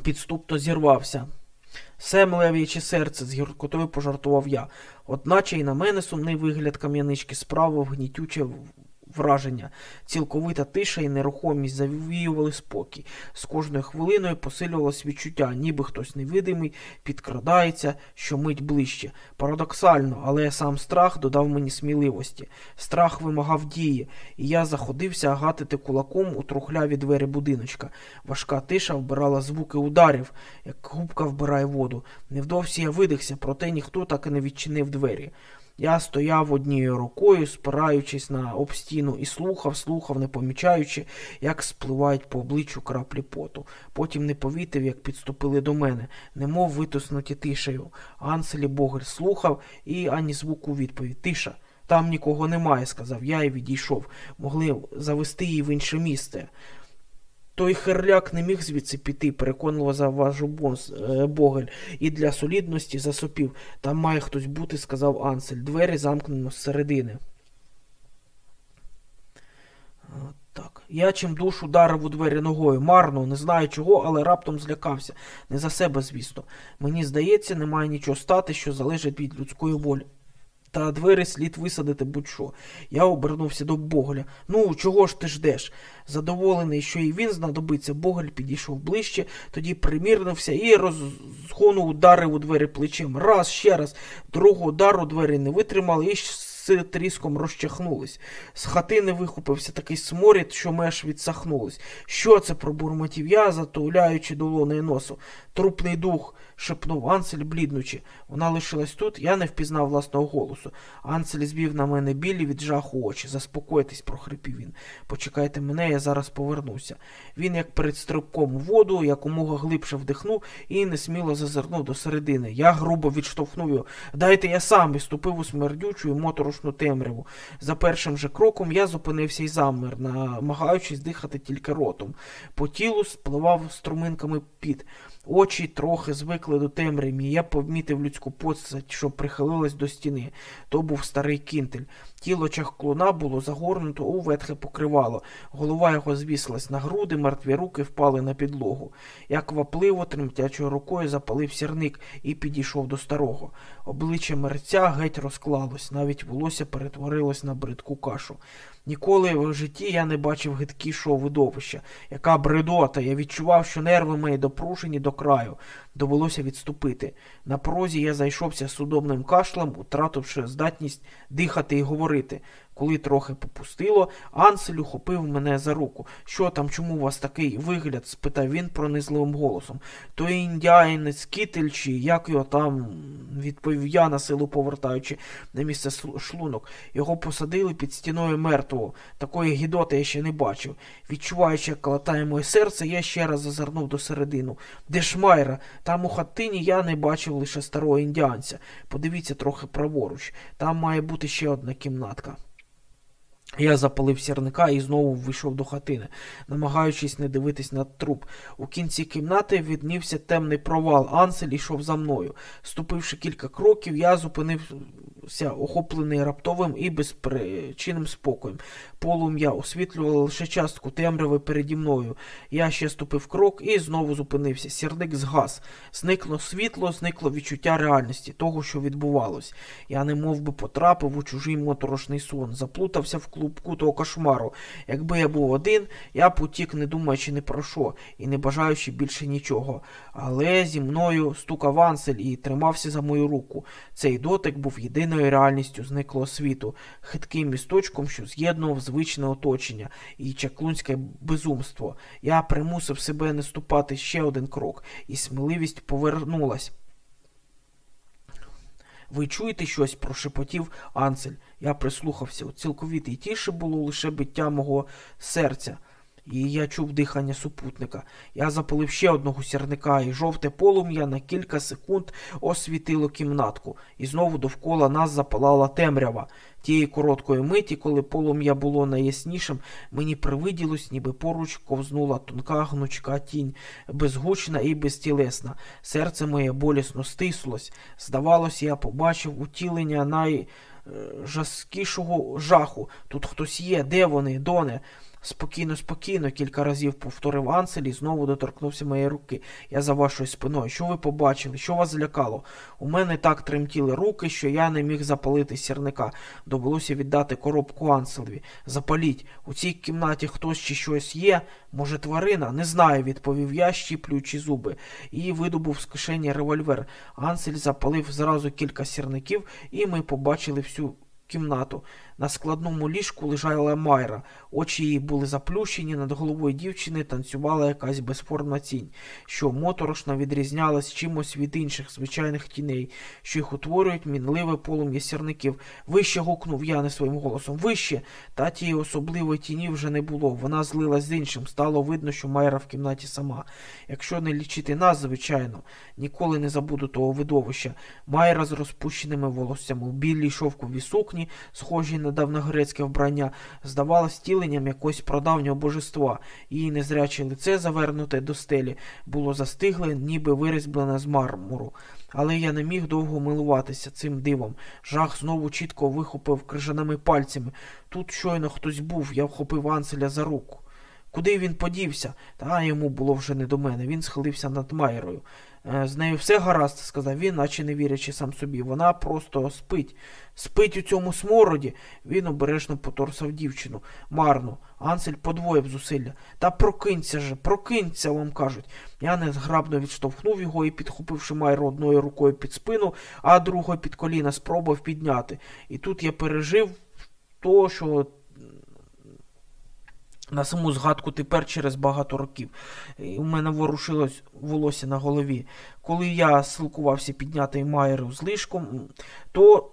підступно зірвався. Все млев'яче серце з гіркотою пожартував я, одначе й на мене сумний вигляд кам'янички справив гнітюче враження. Цілковита тиша і нерухомість завіювали спокій. З кожною хвилиною посилювалось відчуття, ніби хтось невидимий підкрадається, що мить ближче. Парадоксально, але сам страх додав мені сміливості. Страх вимагав дії, і я заходився гатити кулаком у трухляві двері будиночка. Важка тиша вбирала звуки ударів, як губка вбирає воду. Невдовзі я видихся, проте ніхто так і не відчинив двері. Я стояв однією рукою, спираючись на обстіну, і слухав, слухав, не помічаючи, як спливають по обличчю краплі поту. Потім не повітив, як підступили до мене, немов витиснуті тишею. Анселі Богель слухав і ані звуку відповідь. Тиша. Там нікого немає, сказав я і відійшов. Могли завести її в інше місце. Той херляк не міг звідси піти, переконливо заважив е, Богель, і для солідності засопів. Там має хтось бути, сказав Ансель. Двері замкнено зсередини. Так. Я чим душу ударив у двері ногою. Марно, не знаю чого, але раптом злякався. Не за себе, звісно. Мені здається, немає нічого стати, що залежить від людської волі та двері слід висадити будь-що. Я обернувся до Боголя. Ну, чого ж ти ждеш? Задоволений, що і він знадобиться, Боголь підійшов ближче, тоді примірнився і розгону ударив у двері плечем. Раз, ще раз, другого удару двері не витримали і з тріском розчахнулись. З хатини вихопився такий сморід, що меж відсахнулись. Що це пробурмотів я, затуляючи долоною носу. Трупний дух шепнув Ансель, бліднучи. Вона лишилась тут, я не впізнав власного голосу. Ансель збів на мене білі від жаху очі. Заспокойтесь, прохрипів він. Почекайте мене, я зараз повернуся. Він, як перед стрибком у воду, якомога глибше вдихнув і несміло зазирнув до середини. Я грубо відштовхнув його. Дайте я сам і ступив у смердючу і моторошну темряву. За першим же кроком я зупинився і замер, намагаючись дихати тільки ротом. По тілу спливав струминками під. Очі трохи звикли до темряві, я помітив людську постать, що прихилилась до стіни. То був старий кінтель. Тіло чахклуна було загорнуто у ветхе покривало. Голова його звісилась на груди, мертві руки впали на підлогу. Я квапливо, тремтячою рукою запалив сірник і підійшов до старого. Обличчя мерця геть розклалось, навіть волосся перетворилось на бридку кашу. Ніколи в житті я не бачив гидкішого видовища. Яка бредота, я відчував, що нерви мої допрушені до краю. Довелося відступити. На прозі я зайшовся судомним кашлем, утративши здатність дихати і говорити. Коли трохи попустило, Ансель ухопив мене за руку. Що там, чому у вас такий вигляд? спитав він пронизливим голосом. То індіанець кітель чи як його там, відповів я на силу повертаючи на місце шлунок. Його посадили під стіною мертвого. Такої гідоти я ще не бачив. Відчуваючи, як калатає моє серце, я ще раз зазирнув до середину. Де ж Майра? Там у хатині я не бачив лише старого індіанця. Подивіться трохи праворуч. Там має бути ще одна кімнатка. Я запалив сірника і знову вийшов до хатини, намагаючись не дивитись на труп. У кінці кімнати віднівся темний провал. Ансель ішов за мною. Ступивши кілька кроків, я зупинився, охоплений раптовим і безпричинним спокоєм. Полум'я освітлювало лише частку темряви переді мною. Я ще ступив крок і знову зупинився. Сірник згас. Зникло світло, зникло відчуття реальності, того, що відбувалось. Я не мов би потрапив у чужий моторошний сон, заплутався в клубку того кошмару. Якби я був один, я б утік, не думаючи ні про що, і не бажаючи більше нічого. Але зі мною стукав Ансель і тримався за мою руку. Цей дотик був єдиною реальністю зниклого світу, хитким місточком, що з'єднував звичне оточення і чаклунське безумство. Я примусив себе не ступати ще один крок, і сміливість повернулась. Ви чуєте щось? прошепотів Ансель. Я прислухався. У цілковітій тіші було лише биття мого серця. І я чув дихання супутника. Я запалив ще одного сірника, і жовте полум'я на кілька секунд освітило кімнатку, і знову довкола нас запалала темрява. Тієї короткої миті, коли полум'я було найяснішим, мені привиділось, ніби поруч ковзнула тонка гнучка тінь, безгучна і безтілесна. Серце моє болісно стислось. Здавалось, я побачив утілення найжаскішого жаху. Тут хтось є, де вони, доне? Спокійно, спокійно, кілька разів повторив Ансель і знову доторкнувся моєї руки. Я за вашою спиною. Що ви побачили? Що вас злякало? У мене так тремтіли руки, що я не міг запалити сірника. Довелося віддати коробку Анселеві. Запаліть. У цій кімнаті хтось чи щось є. Може, тварина? Не знаю, відповів я, щіплюючи зуби, і видобув з кишені револьвер. Ансель запалив зразу кілька сірників, і ми побачили всю кімнату. На складному ліжку лежала Майра. Очі її були заплющені, над головою дівчини танцювала якась безформна тінь, що моторошно відрізнялась чимось від інших звичайних тіней, що їх утворюють мінливе полум'я сірників. Вище гукнув я не своїм голосом. Вище. Та тієї особливої тіні вже не було. Вона злилась з іншим. Стало видно, що Майра в кімнаті сама. Якщо не лічити нас, звичайно, ніколи не забуду того видовища. Майра з розпущеними волоссями у білій шовковій сукні, схожій недавно грецьке вбрання, здавалось тіленням якогось продавнього божества, її незряче лице, завернуте до стелі, було застигле, ніби вирізблене з мармуру. Але я не міг довго милуватися цим дивом. Жах знову чітко вихопив крижаними пальцями. Тут щойно хтось був, я вхопив Анселя за руку. Куди він подівся? Та йому було вже не до мене. Він схилився над Майрою. Е, з нею все гаразд, сказав він, наче не вірячи сам собі. Вона просто спить. Спить у цьому смороді. Він обережно поторсав дівчину. Марно. Ансель подвоїв зусилля. Та прокинься же, прокинься, вам кажуть. Я незграбно відштовхнув його і, підхопивши Майру одною рукою під спину, а другою під коліна, спробував підняти. І тут я пережив то, що на саму згадку тепер через багато років. У мене ворушилось волосся на голові. Коли я силкувався підняти Майеру з лишком, то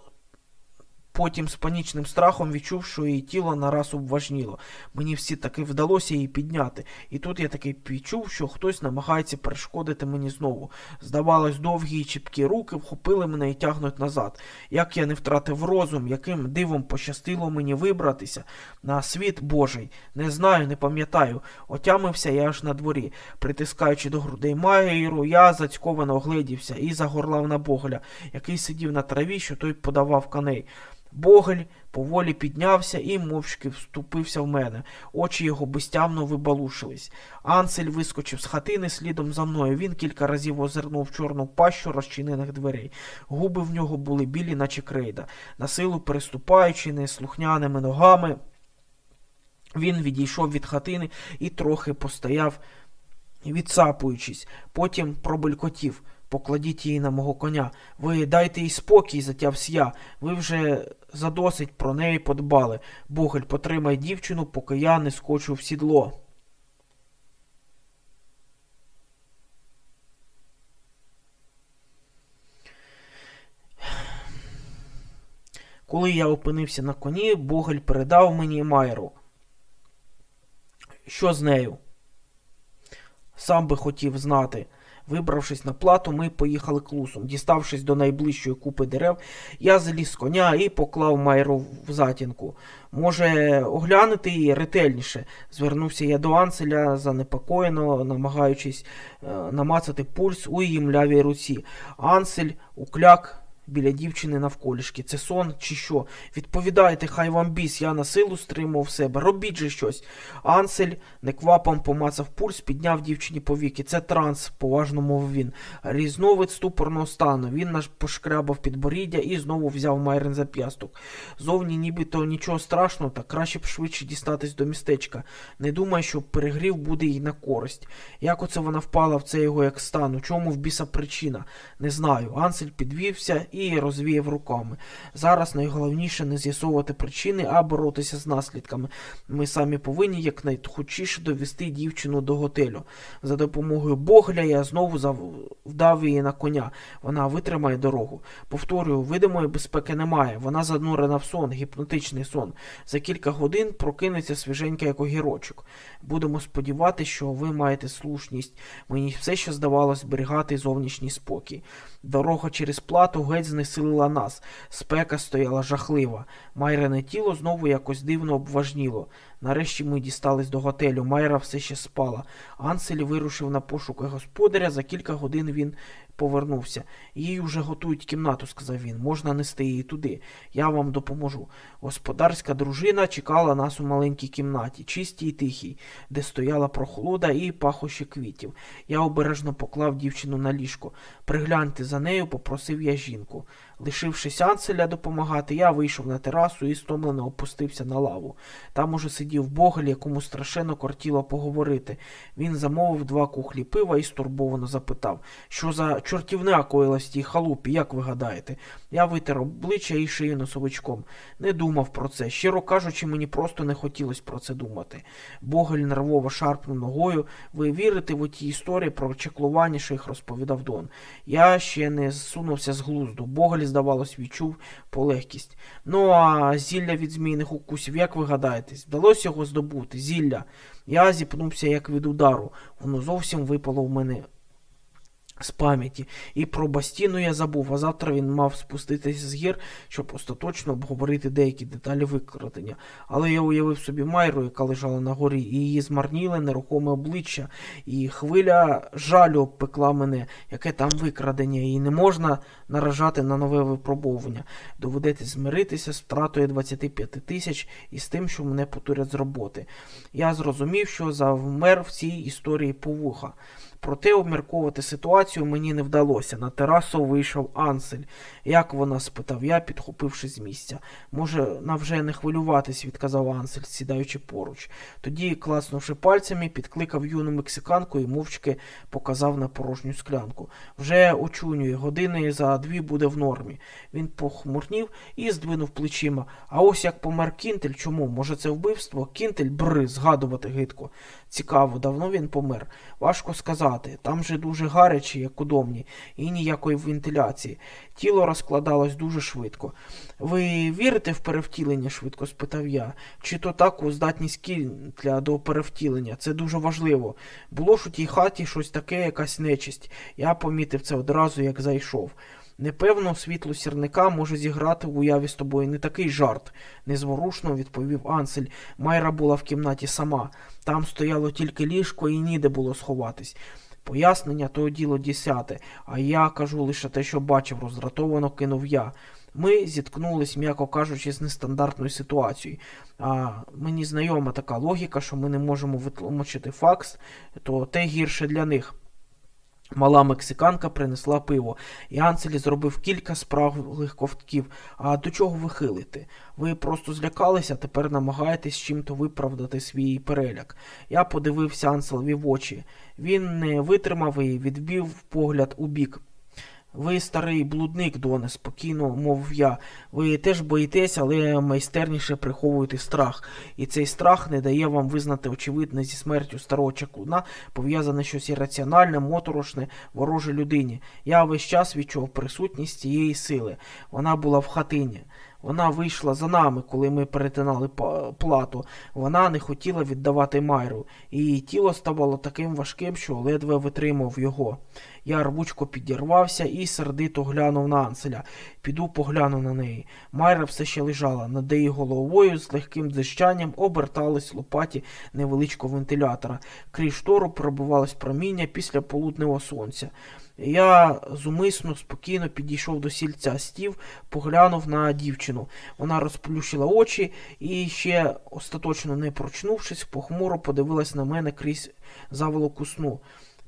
Потім з панічним страхом відчув, що її тіло нараз обважніло. Мені всі таки вдалося її підняти, і тут я таки відчув, що хтось намагається перешкодити мені знову. Здавалось, довгі й чіпкі руки вхопили мене і тягнуть назад. Як я не втратив розум, яким дивом пощастило мені вибратися на світ Божий. Не знаю, не пам'ятаю. Отямився я аж на дворі. Притискаючи до грудей Майеру, я зацьковано огледівся і загорлав на Богля, який сидів на траві, що той подавав коней. Богель поволі піднявся і мовчки вступився в мене. Очі його безтямно вибалушились. Ансель вискочив з хатини слідом за мною. Він кілька разів озирнув чорну пащу розчинених дверей. Губи в нього були білі, наче крейда. На силу переступаючи неслухняними ногами, він відійшов від хатини і трохи постояв, відсапуючись, потім пробелькотів. Покладіть її на мого коня. Ви дайте їй спокій, затявсь я. Ви вже задосить про неї подбали. Богель, потримай дівчину, поки я не скочу в сідло. Коли я опинився на коні, Богель передав мені Майру. Що з нею? Сам би хотів знати. Вибравшись на плату, ми поїхали клусом. Діставшись до найближчої купи дерев, я заліз з коня і поклав майру в затінку. Може, оглянути її ретельніше, звернувся я до Анселя, занепокоєно, намагаючись е, намацати пульс у її млявій руці. Ансель укляк біля дівчини навколішки. Це сон чи що? Відповідайте, хай вам біс, я на силу стримував себе. Робіть же щось. Ансель неквапом помацав пульс, підняв дівчині повіки. Це транс, поважно мовив він. Різновид ступорного стану. Він наш пошкрябав підборіддя і знову взяв Майрен за п'ясток. Зовні нібито нічого страшного, та краще б швидше дістатись до містечка. Не думай, що перегрів буде їй на користь. Як оце вона впала в це його як стан? У чому в біса причина? Не знаю. Ансель підвівся і розвіяв руками. Зараз найголовніше не з'ясовувати причини, а боротися з наслідками. Ми самі повинні якнайхучіше довести дівчину до готелю. За допомогою Богля я знову вдав її на коня. Вона витримає дорогу. Повторюю, видимої безпеки немає. Вона занурена в сон, гіпнотичний сон. За кілька годин прокинеться свіженька як огірочок. Будемо сподіватися, що ви маєте слушність. Мені все ще здавалось зберігати зовнішній спокій. Дорога через плату геть знесилила нас. Спека стояла жахлива. Майрене тіло знову якось дивно обважніло. Нарешті ми дістались до готелю. Майра все ще спала. Ансель вирушив на пошуки господаря. За кілька годин він повернувся. Їй уже готують кімнату, сказав він. Можна нести її туди. Я вам допоможу. Господарська дружина чекала нас у маленькій кімнаті, чистій і тихій, де стояла прохолода і пахощі квітів. Я обережно поклав дівчину на ліжко. Пригляньте за нею, попросив я жінку. Лишившись Анселя допомагати, я вийшов на терасу і стомлено опустився на лаву. Там уже сидів Богель, якому страшенно кортіло поговорити. Він замовив два кухлі пива і стурбовано запитав, що за чортівня коїлась тій халупі, як ви гадаєте? Я витер обличчя і шию носовичком. Не думав про це. Щиро кажучи, мені просто не хотілося про це думати. Богель нервово шарпнув ногою. Ви вірите в оті історії про чеклування, що їх розповідав Дон. Я ще не зсунувся з глузду. Богель здавалось, відчув полегкість. Ну, а зілля від змійних укусів, як ви гадаєте, вдалося його здобути, зілля. Я зіпнувся, як від удару. Воно зовсім випало в мене з пам'яті. І про Бастіну я забув, а завтра він мав спуститися з гір, щоб остаточно обговорити деякі деталі викрадення. Але я уявив собі Майру, яка лежала на горі, і її змарніле нерухоме обличчя, і хвиля жалю обпекла мене, яке там викрадення, і не можна наражати на нове випробовування. Доведеться змиритися з втратою 25 тисяч і з тим, що мене потурять з роботи. Я зрозумів, що завмер в цій історії повуха. Проте обмірковувати ситуацію мені не вдалося. На терасу вийшов Ансель. Як вона? спитав я, підхопивши з місця. Може, навже не хвилюватись, відказав Ансель, сідаючи поруч. Тоді, класнувши пальцями, підкликав юну мексиканку і мовчки показав на порожню склянку. Вже очунює, години за дві буде в нормі. Він похмурнів і здвинув плечима. А ось як помер Кінтель, чому? Може, це вбивство? Кінтель бри, згадувати гидко. Цікаво, давно він помер. Важко сказати. Там же дуже гаряче, як у домні, і ніякої вентиляції. Тіло розкладалось дуже швидко. Ви вірите в перевтілення? швидко спитав я. Чи то так у здатність кінтля до перевтілення? Це дуже важливо. Було ж у тій хаті щось таке, якась нечисть. Я помітив це одразу, як зайшов. Непевно, світло сірника може зіграти в уяві з тобою не такий жарт, незворушно відповів Ансель. Майра була в кімнаті сама. Там стояло тільки ліжко і ніде було сховатись. Пояснення то діло десяте, а я кажу лише те, що бачив, роздратовано кинув я. Ми зіткнулись, м'яко кажучи, з нестандартною ситуацією. А мені знайома така логіка, що ми не можемо витлумачити факс, то те гірше для них. Мала мексиканка принесла пиво, і Анселі зробив кілька справлих ковтків. А до чого ви хилите? Ви просто злякалися, тепер намагаєтесь чим-то виправдати свій переляк. Я подивився Анселові в очі. Він не витримав і відбив погляд у бік. Ви старий блудник, Доне, спокійно мовив я. Ви теж боїтесь, але майстерніше приховуєте страх. І цей страх не дає вам визнати очевидне зі смертю старого чакуна, пов'язане щось ірраціональне, моторошне, вороже людині. Я весь час відчув присутність цієї сили. Вона була в хатині. Вона вийшла за нами, коли ми перетинали плату. Вона не хотіла віддавати Майру. Її тіло ставало таким важким, що ледве витримав його. Я рвучко підірвався і сердито глянув на Анселя. Піду погляну на неї. Майра все ще лежала. Над її головою з легким дзищанням обертались лопаті невеличкого вентилятора. Крізь штору пробивалось проміння після полуднего сонця. Я зумисно спокійно підійшов до сільця стів, поглянув на дівчину. Вона розплющила очі і, ще остаточно не прочнувшись, похмуро подивилась на мене крізь заволоку сну.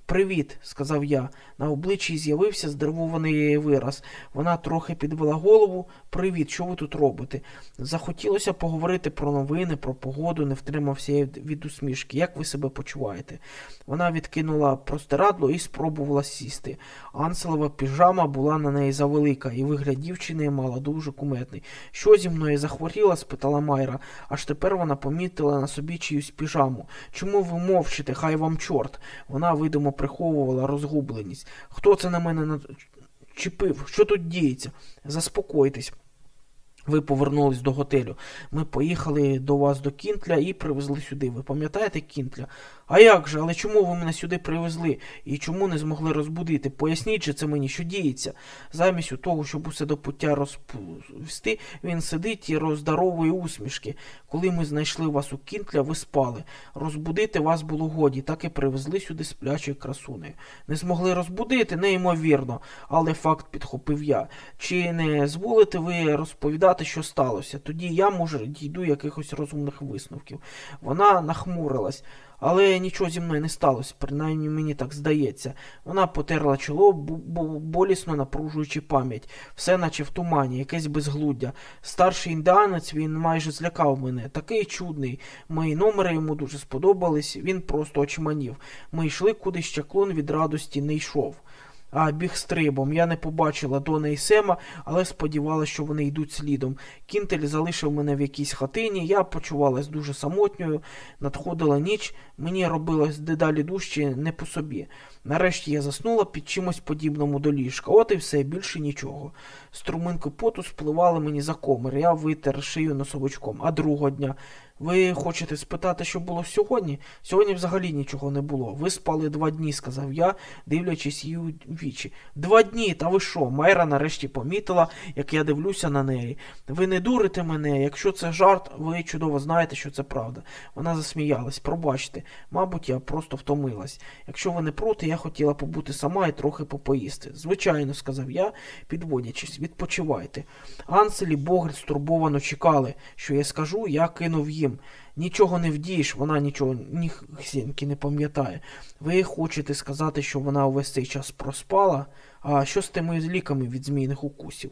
Привіт, сказав я. На обличчі з'явився здивований вираз. Вона трохи підвела голову. Привіт, що ви тут робите? Захотілося поговорити про новини, про погоду, не втримався від усмішки. Як ви себе почуваєте? Вона відкинула простирадло і спробувала сісти. Анселова піжама була на неї завелика, і вигляд дівчини мала дуже куметний. Що зі мною захворіла? спитала Майра. Аж тепер вона помітила на собі чиюсь піжаму. Чому ви мовчите? Хай вам чорт. Вона видимо приховувала розгубленість. Хто це на мене начепив? Що тут діється? Заспокойтесь. Ви повернулись до готелю. Ми поїхали до вас до Кінтля і привезли сюди. Ви пам'ятаєте Кінтля? А як же? Але чому ви мене сюди привезли і чому не змогли розбудити? Поясніть же це мені, що діється. Замість у того, щоб усе до пуття розповісти, він сидить і роздаровує усмішки. Коли ми знайшли вас у Кінтля, ви спали. Розбудити вас було годі, так і привезли сюди сплячою красунею. Не змогли розбудити, неймовірно, але факт підхопив я. Чи не зволите ви розповідати, що сталося? Тоді я, може, дійду якихось розумних висновків. Вона нахмурилась. Але нічого зі мною не сталося, принаймні мені так здається. Вона потерла чоло, болісно напружуючи пам'ять, все наче в тумані, якесь безглуддя. Старший індіанець він майже злякав мене. Такий чудний. Мої номери йому дуже сподобались, він просто очманів. Ми йшли кудись, чаклун від радості не йшов а біг стрибом. Я не побачила Дона і Сема, але сподівалася, що вони йдуть слідом. Кінтель залишив мене в якійсь хатині, я почувалась дуже самотньою, надходила ніч, мені робилось дедалі дужче не по собі. Нарешті я заснула під чимось подібному до ліжка. От і все, більше нічого. Струминки поту спливали мені за комир, я витер шию носовичком, а другого дня. Ви хочете спитати, що було сьогодні? Сьогодні взагалі нічого не було. Ви спали два дні, сказав я, дивлячись її у вічі. Два дні, та ви що? Майра нарешті помітила, як я дивлюся на неї. Ви не дурите мене, якщо це жарт, ви чудово знаєте, що це правда. Вона засміялась. Пробачте, мабуть, я просто втомилась. Якщо ви не проти, я хотіла побути сама і трохи попоїсти. Звичайно, сказав я, підводячись, відпочивайте. Ансель і Богель стурбовано чекали, що я скажу, я кинув їм. Нічого не вдієш, вона нічого ніхсіньки не пам'ятає. Ви хочете сказати, що вона увесь цей час проспала? А що з тими ліками від змійних укусів?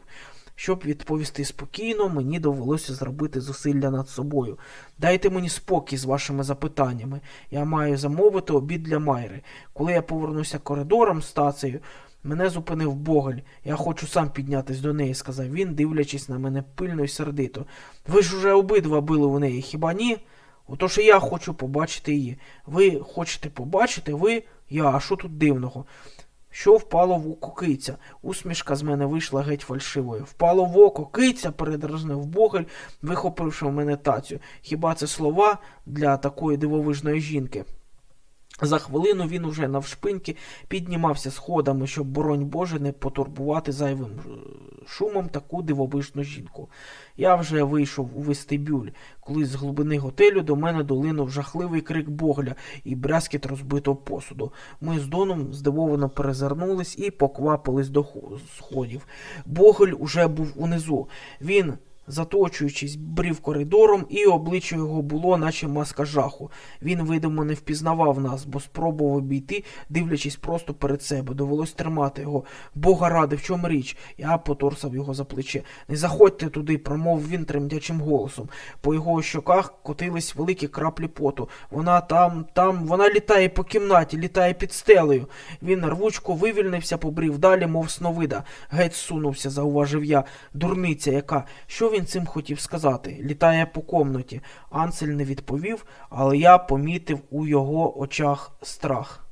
Щоб відповісти спокійно, мені довелося зробити зусилля над собою. Дайте мені спокій з вашими запитаннями. Я маю замовити обід для Майри. Коли я повернуся коридором стацею, мене зупинив Богель. Я хочу сам піднятись до неї, сказав він, дивлячись на мене пильно і сердито. Ви ж уже обидва били у неї, хіба ні? Отож і я хочу побачити її. Ви хочете побачити, ви, я, а що тут дивного? Що впало в око киця? Усмішка з мене вийшла геть фальшивою. Впало в око киця, передразнив Богель, вихопивши в мене тацю. Хіба це слова для такої дивовижної жінки? За хвилину він уже навшпиньки піднімався сходами, щоб, боронь Боже, не потурбувати зайвим е, шумом таку дивовижну жінку. Я вже вийшов у вестибюль, коли з глибини готелю до мене долинув жахливий крик Богля і брязкіт розбитого посуду. Ми з Доном здивовано перезирнулись і поквапились до сходів. Боголь уже був унизу. Він заточуючись, брів коридором, і обличчя його було, наче маска жаху. Він, видимо, не впізнавав нас, бо спробував обійти, дивлячись просто перед себе. Довелось тримати його. Бога ради, в чому річ? Я поторсав його за плече. Не заходьте туди, промовив він тремтячим голосом. По його щоках котились великі краплі поту. Вона там, там, вона літає по кімнаті, літає під стелею. Він рвучко вивільнився, побрів далі, мов сновида. Геть сунувся, зауважив я. Дурниця яка. Що він цим хотів сказати? Літає по комнаті. Ансель не відповів, але я помітив у його очах страх.